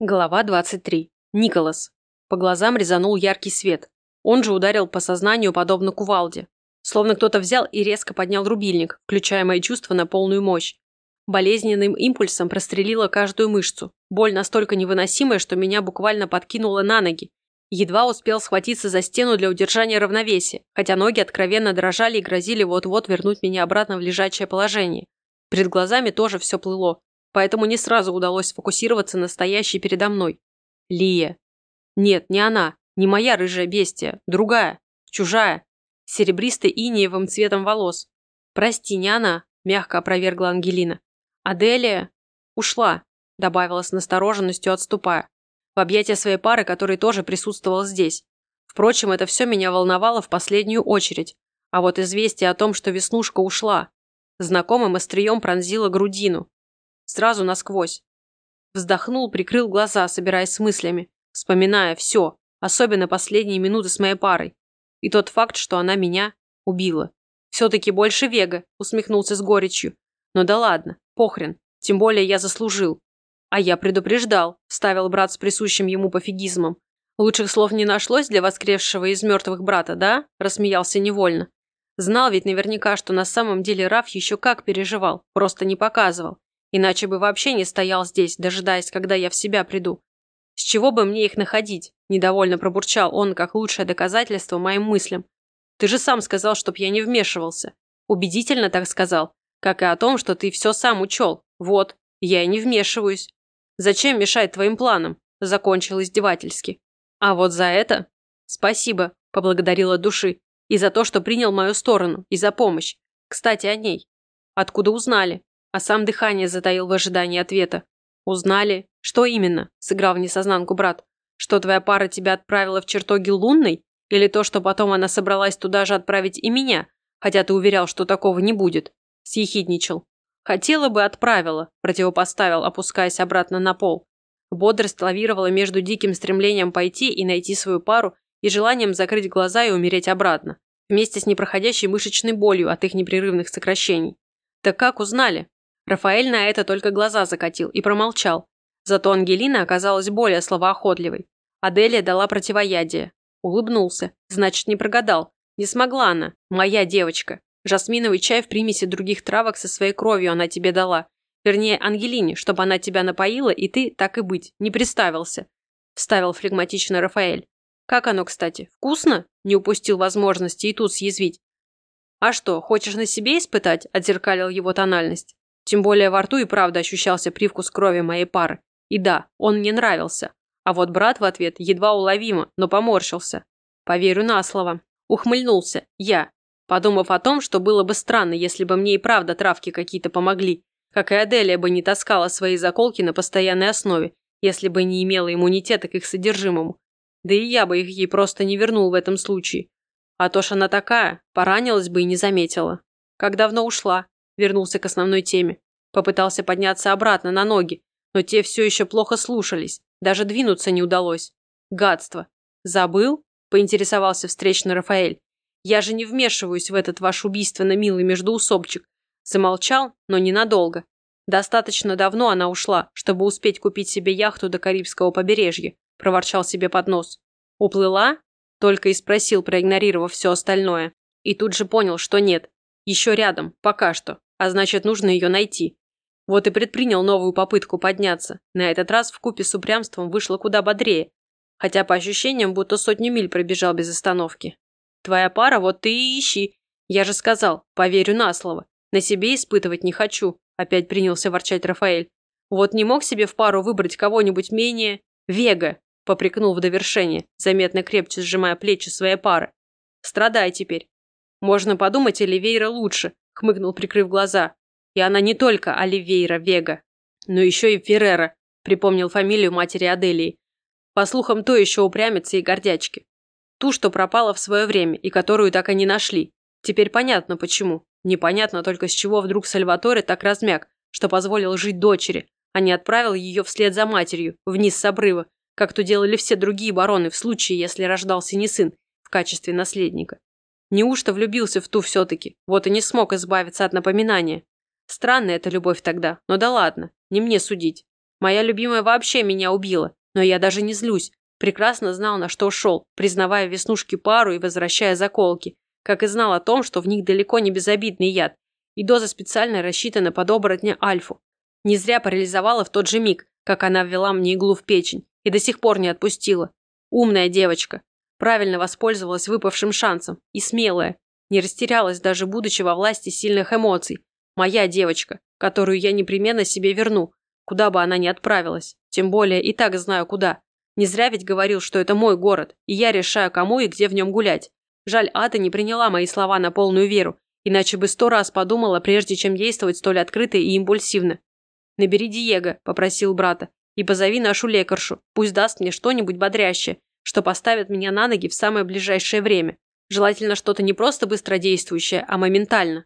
Глава 23. Николас. По глазам резанул яркий свет. Он же ударил по сознанию подобно кувалде. Словно кто-то взял и резко поднял рубильник, включая мои чувства на полную мощь. Болезненным импульсом прострелила каждую мышцу. Боль настолько невыносимая, что меня буквально подкинуло на ноги. Едва успел схватиться за стену для удержания равновесия, хотя ноги откровенно дрожали и грозили вот-вот вернуть меня обратно в лежачее положение. Перед глазами тоже все плыло, поэтому не сразу удалось сфокусироваться на стоящей передо мной. Лия. Нет, не она, не моя рыжая бестия, другая, чужая, с серебристо-инеевым цветом волос. Прости, не она, мягко опровергла Ангелина. Аделия ушла, добавила с настороженностью, отступая. В объятия своей пары, который тоже присутствовал здесь. Впрочем, это все меня волновало в последнюю очередь. А вот известие о том, что Веснушка ушла, знакомым острием пронзило грудину, Сразу насквозь. Вздохнул, прикрыл глаза, собираясь с мыслями, вспоминая все, особенно последние минуты с моей парой. И тот факт, что она меня убила. Все-таки больше Вега, усмехнулся с горечью. Но да ладно, похрен, тем более я заслужил. А я предупреждал, вставил брат с присущим ему пофигизмом. Лучших слов не нашлось для воскресшего из мертвых брата, да? Рассмеялся невольно. Знал ведь наверняка, что на самом деле Раф еще как переживал, просто не показывал. Иначе бы вообще не стоял здесь, дожидаясь, когда я в себя приду. С чего бы мне их находить? Недовольно пробурчал он, как лучшее доказательство моим мыслям. Ты же сам сказал, чтоб я не вмешивался. Убедительно так сказал. Как и о том, что ты все сам учел. Вот, я и не вмешиваюсь. Зачем мешать твоим планам? Закончил издевательски. А вот за это... Спасибо, поблагодарила души. И за то, что принял мою сторону, и за помощь. Кстати, о ней. Откуда узнали? А сам дыхание затаил в ожидании ответа. «Узнали? Что именно?» – сыграл в несознанку брат. «Что твоя пара тебя отправила в чертоги лунной? Или то, что потом она собралась туда же отправить и меня, хотя ты уверял, что такого не будет?» – съехидничал. «Хотела бы, отправила», – противопоставил, опускаясь обратно на пол. Бодрость лавировала между диким стремлением пойти и найти свою пару и желанием закрыть глаза и умереть обратно, вместе с непроходящей мышечной болью от их непрерывных сокращений. «Так как узнали?» Рафаэль на это только глаза закатил и промолчал. Зато Ангелина оказалась более словоохотливой. Аделия дала противоядие. Улыбнулся. Значит, не прогадал. Не смогла она. Моя девочка. Жасминовый чай в примеси других травок со своей кровью она тебе дала. Вернее, Ангелине, чтобы она тебя напоила, и ты, так и быть, не приставился. Вставил флегматично Рафаэль. Как оно, кстати? Вкусно? Не упустил возможности и тут съязвить. А что, хочешь на себе испытать? Отзеркалил его тональность. Тем более во рту и правда ощущался привкус крови моей пары. И да, он мне нравился. А вот брат в ответ едва уловимо, но поморщился. Поверю на слово. Ухмыльнулся. Я. Подумав о том, что было бы странно, если бы мне и правда травки какие-то помогли. Как и Аделия бы не таскала свои заколки на постоянной основе, если бы не имела иммунитета к их содержимому. Да и я бы их ей просто не вернул в этом случае. А то ж она такая, поранилась бы и не заметила. Как давно ушла? Вернулся к основной теме. Попытался подняться обратно на ноги, но те все еще плохо слушались, даже двинуться не удалось. Гадство. Забыл? Поинтересовался встречный Рафаэль. Я же не вмешиваюсь в этот ваш убийственно милый междоусобчик. Замолчал, но ненадолго. Достаточно давно она ушла, чтобы успеть купить себе яхту до Карибского побережья, проворчал себе под нос. Уплыла? Только и спросил, проигнорировав все остальное. И тут же понял, что нет. Еще рядом, пока что а значит, нужно ее найти. Вот и предпринял новую попытку подняться. На этот раз в купе с упрямством вышло куда бодрее, хотя по ощущениям будто сотни миль пробежал без остановки. Твоя пара, вот ты и ищи. Я же сказал, поверю на слово. На себе испытывать не хочу, опять принялся ворчать Рафаэль. Вот не мог себе в пару выбрать кого-нибудь менее... Вега, попрекнул в довершение, заметно крепче сжимая плечи своей пары. Страдай теперь. Можно подумать, Оливейра лучше, хмыкнул, прикрыв глаза. И она не только Оливейра Вега, но еще и Феррера, припомнил фамилию матери Аделии. По слухам, то еще упрямится и гордячки. Ту, что пропала в свое время и которую так и не нашли. Теперь понятно почему. Непонятно только с чего вдруг Сальваторе так размяк, что позволил жить дочери, а не отправил ее вслед за матерью, вниз с обрыва, как то делали все другие бароны в случае, если рождался не сын в качестве наследника. Неужто влюбился в ту все-таки, вот и не смог избавиться от напоминания? Странная эта любовь тогда, но да ладно, не мне судить. Моя любимая вообще меня убила, но я даже не злюсь. Прекрасно знал, на что шел, признавая веснушки пару и возвращая заколки, как и знал о том, что в них далеко не безобидный яд, и доза специально рассчитана под оборотня Альфу. Не зря парализовала в тот же миг, как она ввела мне иглу в печень, и до сих пор не отпустила. Умная девочка. Правильно воспользовалась выпавшим шансом. И смелая. Не растерялась, даже будучи во власти сильных эмоций. Моя девочка, которую я непременно себе верну, куда бы она ни отправилась. Тем более и так знаю куда. Не зря ведь говорил, что это мой город, и я решаю, кому и где в нем гулять. Жаль, Ата не приняла мои слова на полную веру, иначе бы сто раз подумала, прежде чем действовать столь открыто и импульсивно. «Набери Диего», – попросил брата, – «и позови нашу лекаршу, пусть даст мне что-нибудь бодрящее, что поставит меня на ноги в самое ближайшее время. Желательно что-то не просто быстродействующее, а моментально».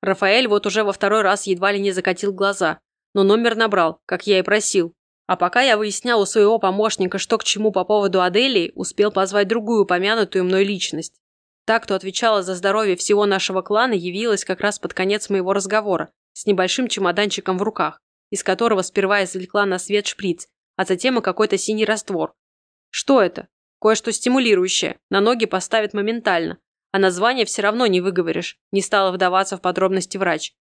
Рафаэль вот уже во второй раз едва ли не закатил глаза, но номер набрал, как я и просил. А пока я выяснял у своего помощника, что к чему по поводу Аделии, успел позвать другую упомянутую мной личность. Та, кто отвечала за здоровье всего нашего клана, явилась как раз под конец моего разговора, с небольшим чемоданчиком в руках, из которого сперва извлекла на свет шприц, а затем и какой-то синий раствор. Что это? Кое-что стимулирующее, на ноги поставит моментально, а название все равно не выговоришь, не стала вдаваться в подробности врач.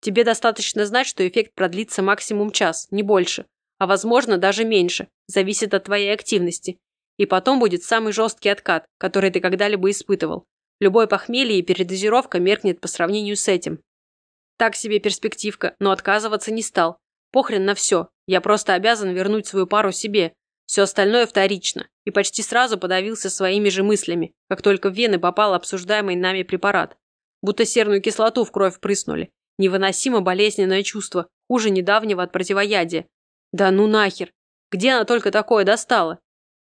Тебе достаточно знать, что эффект продлится максимум час, не больше, а возможно даже меньше, зависит от твоей активности, и потом будет самый жесткий откат, который ты когда-либо испытывал. Любое похмелье и передозировка меркнет по сравнению с этим. Так себе перспективка, но отказываться не стал. Похрен на все. Я просто обязан вернуть свою пару себе. Все остальное вторично. И почти сразу подавился своими же мыслями, как только в вены попал обсуждаемый нами препарат. Будто серную кислоту в кровь прыснули. Невыносимо болезненное чувство, хуже недавнего от противоядия. Да ну нахер. Где она только такое достала?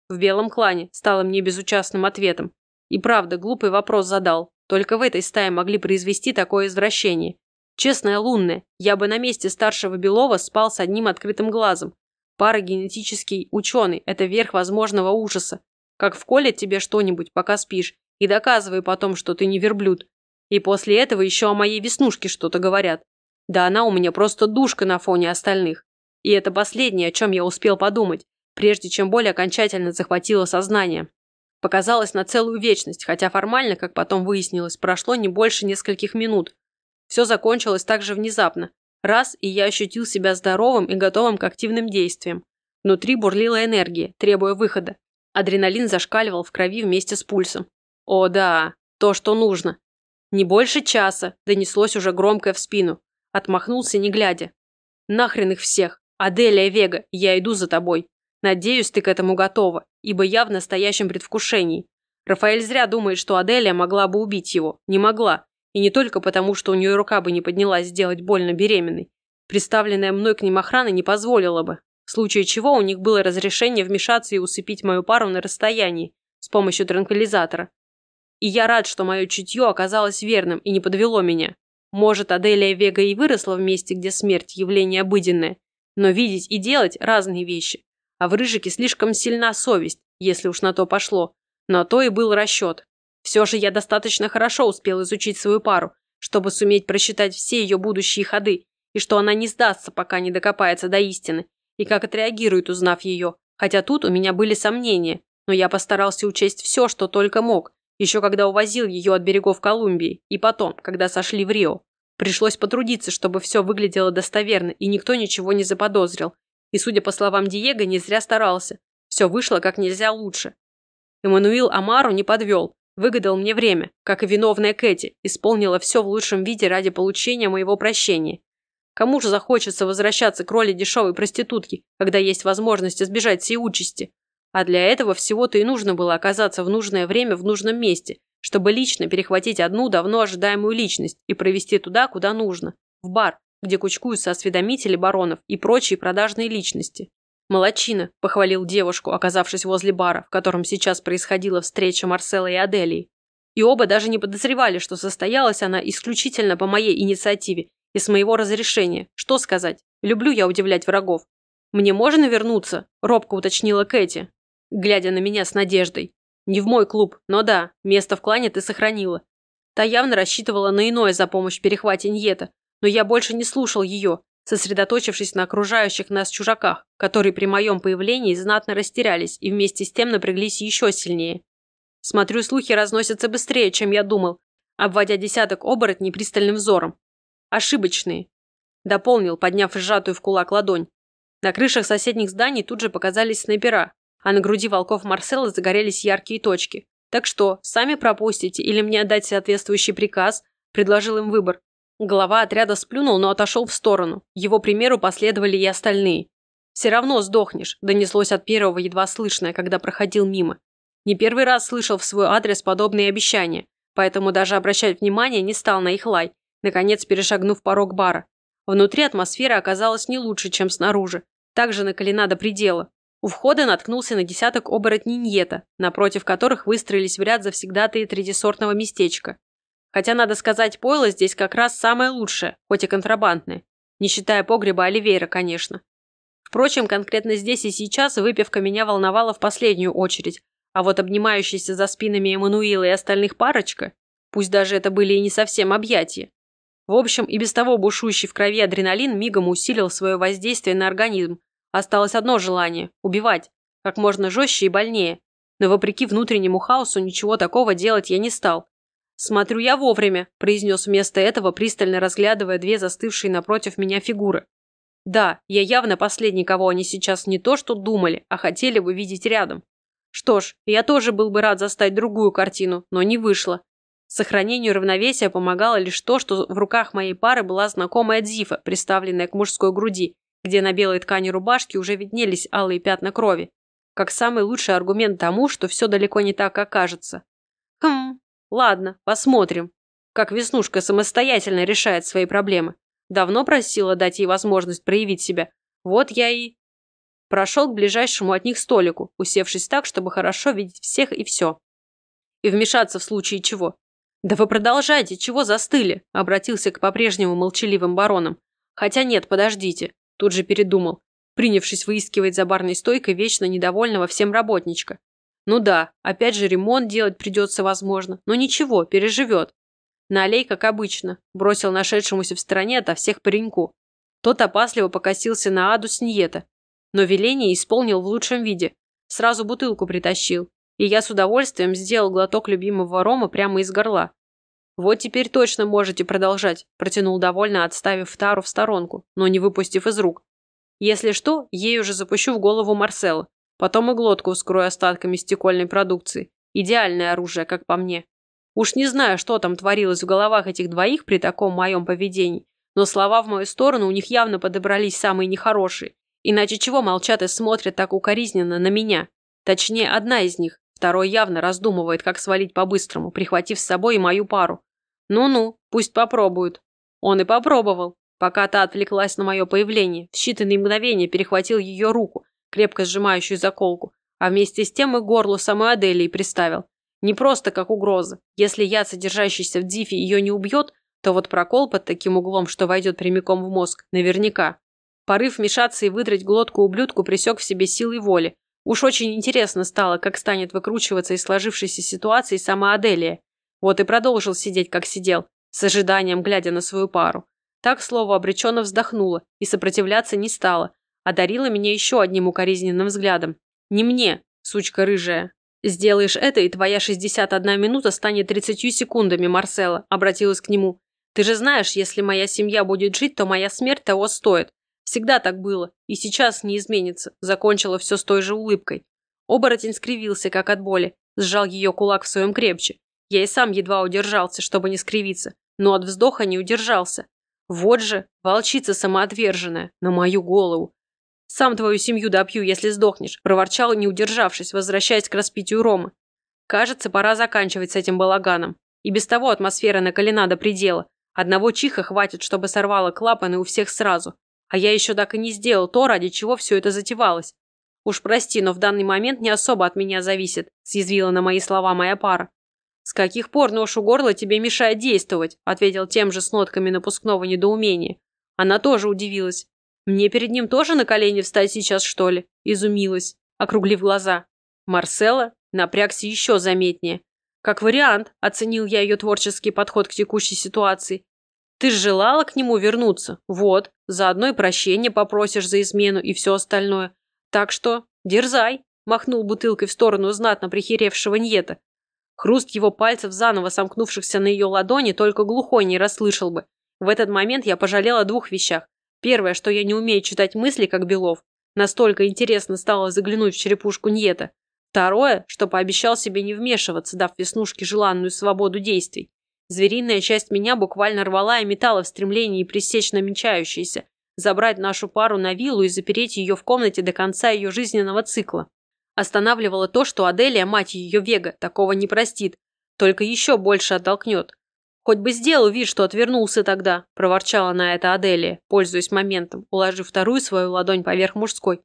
В белом клане стало мне безучастным ответом. И правда, глупый вопрос задал. Только в этой стае могли произвести такое извращение. Честная лунная, я бы на месте старшего Белова спал с одним открытым глазом. Парагенетический ученый – это верх возможного ужаса. Как вколет тебе что-нибудь, пока спишь, и доказывай потом, что ты не верблюд. И после этого еще о моей веснушке что-то говорят. Да она у меня просто душка на фоне остальных. И это последнее, о чем я успел подумать, прежде чем боль окончательно захватила сознание. Показалось на целую вечность, хотя формально, как потом выяснилось, прошло не больше нескольких минут. Все закончилось так же внезапно. Раз, и я ощутил себя здоровым и готовым к активным действиям. Внутри бурлила энергия, требуя выхода. Адреналин зашкаливал в крови вместе с пульсом. О да, то, что нужно. Не больше часа, донеслось уже громкое в спину. Отмахнулся, не глядя. Нахрен их всех. Аделия Вега, я иду за тобой. Надеюсь, ты к этому готова, ибо я в настоящем предвкушении. Рафаэль зря думает, что Аделия могла бы убить его. Не могла. И не только потому, что у нее рука бы не поднялась сделать больно беременной. Представленная мной к ним охрана не позволила бы. В случае чего у них было разрешение вмешаться и усыпить мою пару на расстоянии с помощью транквилизатора. И я рад, что мое чутье оказалось верным и не подвело меня. Может, Аделия Вега и выросла в месте, где смерть – явление обыденное, но видеть и делать – разные вещи. А в Рыжике слишком сильна совесть, если уж на то пошло. Но то и был расчет. Все же я достаточно хорошо успел изучить свою пару, чтобы суметь просчитать все ее будущие ходы, и что она не сдастся, пока не докопается до истины, и как отреагирует, узнав ее. Хотя тут у меня были сомнения, но я постарался учесть все, что только мог, еще когда увозил ее от берегов Колумбии, и потом, когда сошли в Рио. Пришлось потрудиться, чтобы все выглядело достоверно, и никто ничего не заподозрил, и, судя по словам Диего, не зря старался. Все вышло как нельзя лучше. Эммануил Амару не подвел, выгадал мне время, как и виновная Кэти, исполнила все в лучшем виде ради получения моего прощения. Кому же захочется возвращаться к роли дешевой проститутки, когда есть возможность избежать всей участи? А для этого всего-то и нужно было оказаться в нужное время в нужном месте, чтобы лично перехватить одну давно ожидаемую личность и провести туда, куда нужно – в бар, где кучкуются осведомители баронов и прочие продажные личности. «Молодчина», – похвалил девушку, оказавшись возле бара, в котором сейчас происходила встреча Марсела и Аделии. И оба даже не подозревали, что состоялась она исключительно по моей инициативе и с моего разрешения. Что сказать? Люблю я удивлять врагов. «Мне можно вернуться?» – робко уточнила Кэти, глядя на меня с надеждой. «Не в мой клуб, но да, место в клане ты сохранила». Та явно рассчитывала на иное за помощь в перехвате Ньета, но я больше не слушал ее. Сосредоточившись на окружающих нас чужаках, которые при моем появлении знатно растерялись и вместе с тем напряглись еще сильнее. Смотрю, слухи разносятся быстрее, чем я думал, обводя десяток оборотней пристальным взором. Ошибочные. Дополнил, подняв сжатую в кулак ладонь. На крышах соседних зданий тут же показались снайпера, а на груди волков Марсела загорелись яркие точки. Так что, сами пропустите или мне отдать соответствующий приказ, предложил им выбор. Глава отряда сплюнул, но отошел в сторону. Его примеру последовали и остальные. «Все равно сдохнешь», – донеслось от первого едва слышное, когда проходил мимо. Не первый раз слышал в свой адрес подобные обещания, поэтому даже обращать внимание не стал на их лай, наконец перешагнув порог бара. Внутри атмосфера оказалась не лучше, чем снаружи, также накалена до предела. У входа наткнулся на десяток оборотней Ньета, напротив которых выстроились в ряд завсегдатые третисортного местечка. Хотя, надо сказать, пойло здесь как раз самое лучшее, хоть и контрабандное. Не считая погреба Оливейра, конечно. Впрочем, конкретно здесь и сейчас выпивка меня волновала в последнюю очередь, а вот обнимающиеся за спинами Эммануила и остальных парочка, пусть даже это были и не совсем объятия. В общем, и без того бушующий в крови адреналин мигом усилил свое воздействие на организм. Осталось одно желание – убивать. Как можно жестче и больнее. Но вопреки внутреннему хаосу ничего такого делать я не стал. «Смотрю я вовремя», – произнес вместо этого, пристально разглядывая две застывшие напротив меня фигуры. «Да, я явно последний, кого они сейчас не то что думали, а хотели бы видеть рядом. Что ж, я тоже был бы рад застать другую картину, но не вышло. Сохранению равновесия помогало лишь то, что в руках моей пары была знакомая дзифа, приставленная к мужской груди, где на белой ткани рубашки уже виднелись алые пятна крови, как самый лучший аргумент тому, что все далеко не так, как кажется. Хм, Ладно, посмотрим, как Веснушка самостоятельно решает свои проблемы. Давно просила дать ей возможность проявить себя. Вот я и... Прошел к ближайшему от них столику, усевшись так, чтобы хорошо видеть всех и все. И вмешаться в случае чего. «Да вы продолжайте, чего застыли?» Обратился к по-прежнему молчаливым баронам. «Хотя нет, подождите». Тут же передумал, принявшись выискивать за барной стойкой вечно недовольного всем работничка. Ну да, опять же ремонт делать придется, возможно, но ничего, переживет. Налей, как обычно, бросил нашедшемуся в стороне ото всех пареньку. Тот опасливо покосился на Аду Сньета, но веление исполнил в лучшем виде. Сразу бутылку притащил, и я с удовольствием сделал глоток любимого рома прямо из горла. «Вот теперь точно можете продолжать», – протянул довольно, отставив Тару в сторонку, но не выпустив из рук. «Если что, ей уже запущу в голову Марсела. Потом и глотку вскрою остатками стекольной продукции. Идеальное оружие, как по мне. Уж не знаю, что там творилось в головах этих двоих при таком моем поведении, но слова в мою сторону у них явно подобрались самые нехорошие. Иначе чего молчат и смотрят так укоризненно на меня? Точнее, одна из них. Второй явно раздумывает, как свалить по-быстрому, прихватив с собой и мою пару. Ну-ну, пусть попробуют. Он и попробовал. Пока та отвлеклась на мое появление, в считанные мгновения перехватил ее руку, крепко сжимающую заколку, а вместе с тем и горло самой Аделии приставил. Не просто как угроза. Если яд, содержащийся в дифе, ее не убьет, то вот прокол под таким углом, что войдет прямиком в мозг, наверняка. Порыв вмешаться и выдрать глотку ублюдку присек в себе силой воли. Уж очень интересно стало, как станет выкручиваться из сложившейся ситуации сама Аделия. Вот и продолжил сидеть, как сидел, с ожиданием глядя на свою пару. Так слово обреченно вздохнула и сопротивляться не стала, одарила меня еще одним укоризненным взглядом. «Не мне, сучка рыжая. Сделаешь это, и твоя 61 минута станет 30 секундами, Марсела», обратилась к нему. «Ты же знаешь, если моя семья будет жить, то моя смерть того стоит. Всегда так было, и сейчас не изменится», закончила все с той же улыбкой. Оборотень скривился, как от боли, сжал ее кулак в своем крепче. Я и сам едва удержался, чтобы не скривиться, но от вздоха не удержался. Вот же, волчица самоотверженная, на мою голову. «Сам твою семью допью, если сдохнешь», – проворчал, не удержавшись, возвращаясь к распитию рома. «Кажется, пора заканчивать с этим балаганом. И без того атмосфера накалена до предела. Одного чиха хватит, чтобы сорвало клапаны у всех сразу. А я еще так и не сделал то, ради чего все это затевалось. Уж прости, но в данный момент не особо от меня зависит», – съязвила на мои слова моя пара. «С каких пор нож у горла тебе мешает действовать?» – ответил тем же с нотками напускного недоумения. Она тоже удивилась. «Мне перед ним тоже на колени встать сейчас, что ли?» – изумилась, округлив глаза. Марсела напрягся еще заметнее. Как вариант, оценил я ее творческий подход к текущей ситуации. Ты желала к нему вернуться. Вот, заодно и прощение попросишь за измену и все остальное. Так что дерзай, махнул бутылкой в сторону знатно прихеревшего Ньета. Хруст его пальцев, заново сомкнувшихся на ее ладони, только глухой не расслышал бы. В этот момент я пожалела о двух вещах. Первое, что я не умею читать мысли, как Белов. Настолько интересно стало заглянуть в черепушку Ньета. Второе, что пообещал себе не вмешиваться, дав Веснушке желанную свободу действий. Звериная часть меня буквально рвала и метала в стремлении пресечь намечающееся, забрать нашу пару на виллу и запереть ее в комнате до конца ее жизненного цикла. Останавливало то, что Аделия, мать ее Вега, такого не простит, только еще больше оттолкнет. «Хоть бы сделал вид, что отвернулся тогда», – проворчала на это Аделия, пользуясь моментом, уложив вторую свою ладонь поверх мужской.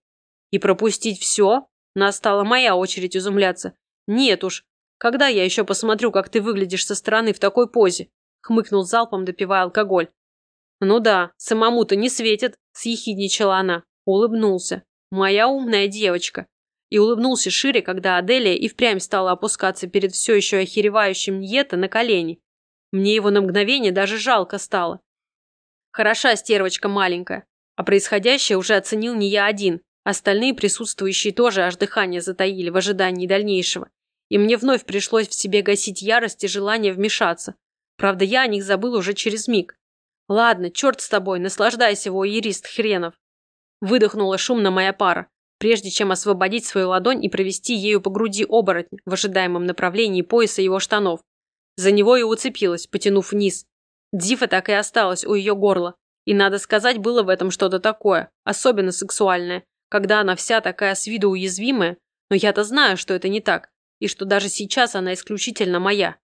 «И пропустить все?» Настала моя очередь изумляться. «Нет уж, когда я еще посмотрю, как ты выглядишь со стороны в такой позе?» – хмыкнул залпом, допивая алкоголь. «Ну да, самому-то не светит», – съехидничала она. Улыбнулся. «Моя умная девочка». И улыбнулся шире, когда Аделия и впрямь стала опускаться перед все еще охеревающим Ньета на колени. Мне его на мгновение даже жалко стало. Хороша стервочка маленькая. А происходящее уже оценил не я один. Остальные присутствующие тоже аж дыхание затаили в ожидании дальнейшего. И мне вновь пришлось в себе гасить ярость и желание вмешаться. Правда, я о них забыл уже через миг. Ладно, черт с тобой, наслаждайся, воерист хренов. Выдохнула шумно моя пара, прежде чем освободить свою ладонь и провести ею по груди оборотня в ожидаемом направлении пояса его штанов. За него и уцепилась, потянув вниз. Дифа так и осталась у ее горла. И, надо сказать, было в этом что-то такое, особенно сексуальное, когда она вся такая с виду уязвимая, но я-то знаю, что это не так, и что даже сейчас она исключительно моя.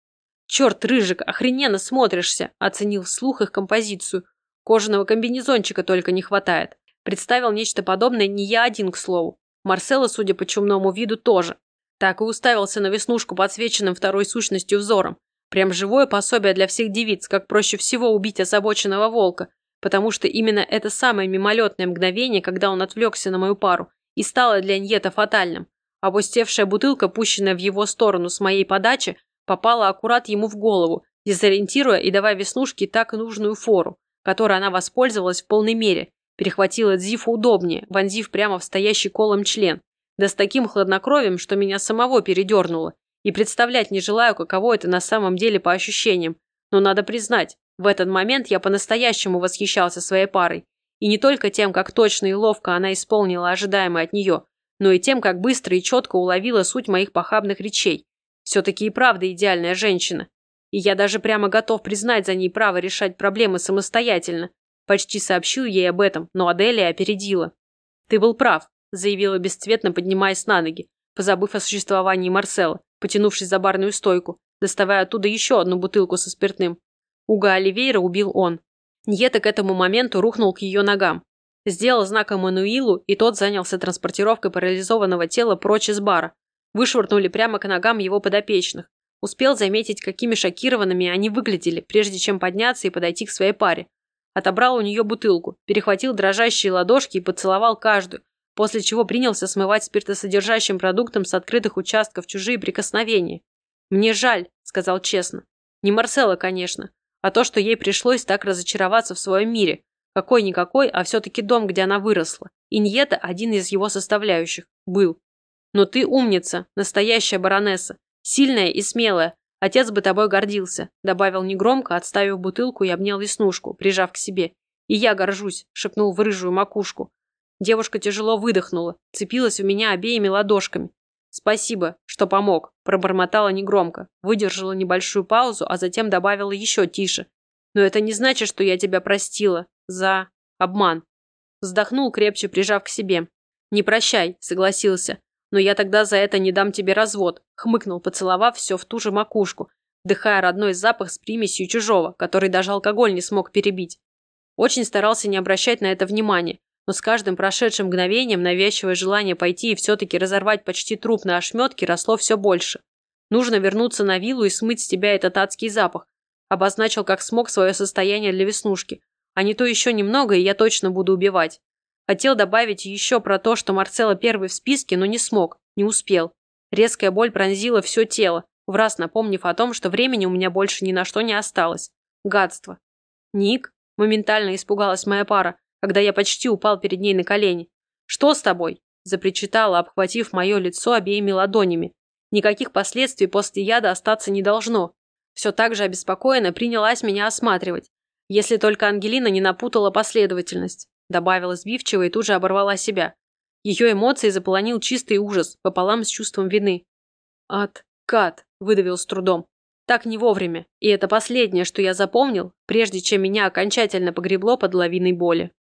«Черт, Рыжик, охрененно смотришься!» – оценил вслух их композицию. Кожаного комбинезончика только не хватает. Представил нечто подобное не я один, к слову. Марсела, судя по чумному виду, тоже. Так и уставился на веснушку, подсвеченным второй сущностью взором. Прям живое пособие для всех девиц, как проще всего убить озабоченного волка, потому что именно это самое мимолетное мгновение, когда он отвлекся на мою пару, и стало для Ньета фатальным. Опустевшая бутылка, пущенная в его сторону с моей подачи, попала аккурат ему в голову, дезориентируя и давая веснушке так нужную фору, которой она воспользовалась в полной мере, перехватила Дзифу удобнее, вонзив прямо в стоящий колом член, да с таким хладнокровием, что меня самого передернуло, и представлять не желаю, каково это на самом деле по ощущениям. Но надо признать, в этот момент я по-настоящему восхищался своей парой. И не только тем, как точно и ловко она исполнила ожидаемое от нее, но и тем, как быстро и четко уловила суть моих похабных речей. Все-таки и правда идеальная женщина. И я даже прямо готов признать за ней право решать проблемы самостоятельно. Почти сообщил ей об этом, но Аделия опередила. «Ты был прав», – заявила бесцветно, поднимаясь на ноги, позабыв о существовании Марсела потянувшись за барную стойку, доставая оттуда еще одну бутылку со спиртным. Уга Оливейра убил он. Ньета к этому моменту рухнул к ее ногам. Сделал знак Эммануилу, и тот занялся транспортировкой парализованного тела прочь из бара. Вышвырнули прямо к ногам его подопечных. Успел заметить, какими шокированными они выглядели, прежде чем подняться и подойти к своей паре. Отобрал у нее бутылку, перехватил дрожащие ладошки и поцеловал каждую, после чего принялся смывать спиртосодержащим продуктом с открытых участков чужие прикосновения. «Мне жаль», — сказал честно. Не Марсела, конечно, а то, что ей пришлось так разочароваться в своем мире. Какой-никакой, а все-таки дом, где она выросла. Иньета – один из его составляющих. Был. Но ты умница, настоящая баронесса. Сильная и смелая. Отец бы тобой гордился», – добавил негромко, отставив бутылку и обнял веснушку, прижав к себе. «И я горжусь», – шепнул в рыжую макушку. Девушка тяжело выдохнула, цепилась в меня обеими ладошками. «Спасибо, что помог», – пробормотала негромко, выдержала небольшую паузу, а затем добавила еще тише. «Но это не значит, что я тебя простила. За... обман». Вздохнул, крепче прижав к себе. «Не прощай», – согласился. «Но я тогда за это не дам тебе развод», – хмыкнул, поцеловав все в ту же макушку, вдыхая родной запах с примесью чужого, который даже алкоголь не смог перебить. Очень старался не обращать на это внимания, но с каждым прошедшим мгновением навязчивое желание пойти и все-таки разорвать почти труп на ошметки росло все больше. Нужно вернуться на виллу и смыть с тебя этот адский запах. Обозначил как смог свое состояние для веснушки. А не то еще немного, и я точно буду убивать. Хотел добавить еще про то, что Марцелла первый в списке, но не смог, не успел. Резкая боль пронзила все тело, в раз напомнив о том, что времени у меня больше ни на что не осталось. Гадство. «Ник?» – моментально испугалась моя пара, когда я почти упал перед ней на колени. «Что с тобой?» – запричитала, обхватив мое лицо обеими ладонями. Никаких последствий после яда остаться не должно. Все так же обеспокоенно принялась меня осматривать. Если только Ангелина не напутала последовательность. Добавила сбивчиво и тут же оборвала себя. Ее эмоции заполонил чистый ужас, пополам с чувством вины. «Откат», – выдавил с трудом. Так не вовремя, и это последнее, что я запомнил, прежде чем меня окончательно погребло под лавиной боли.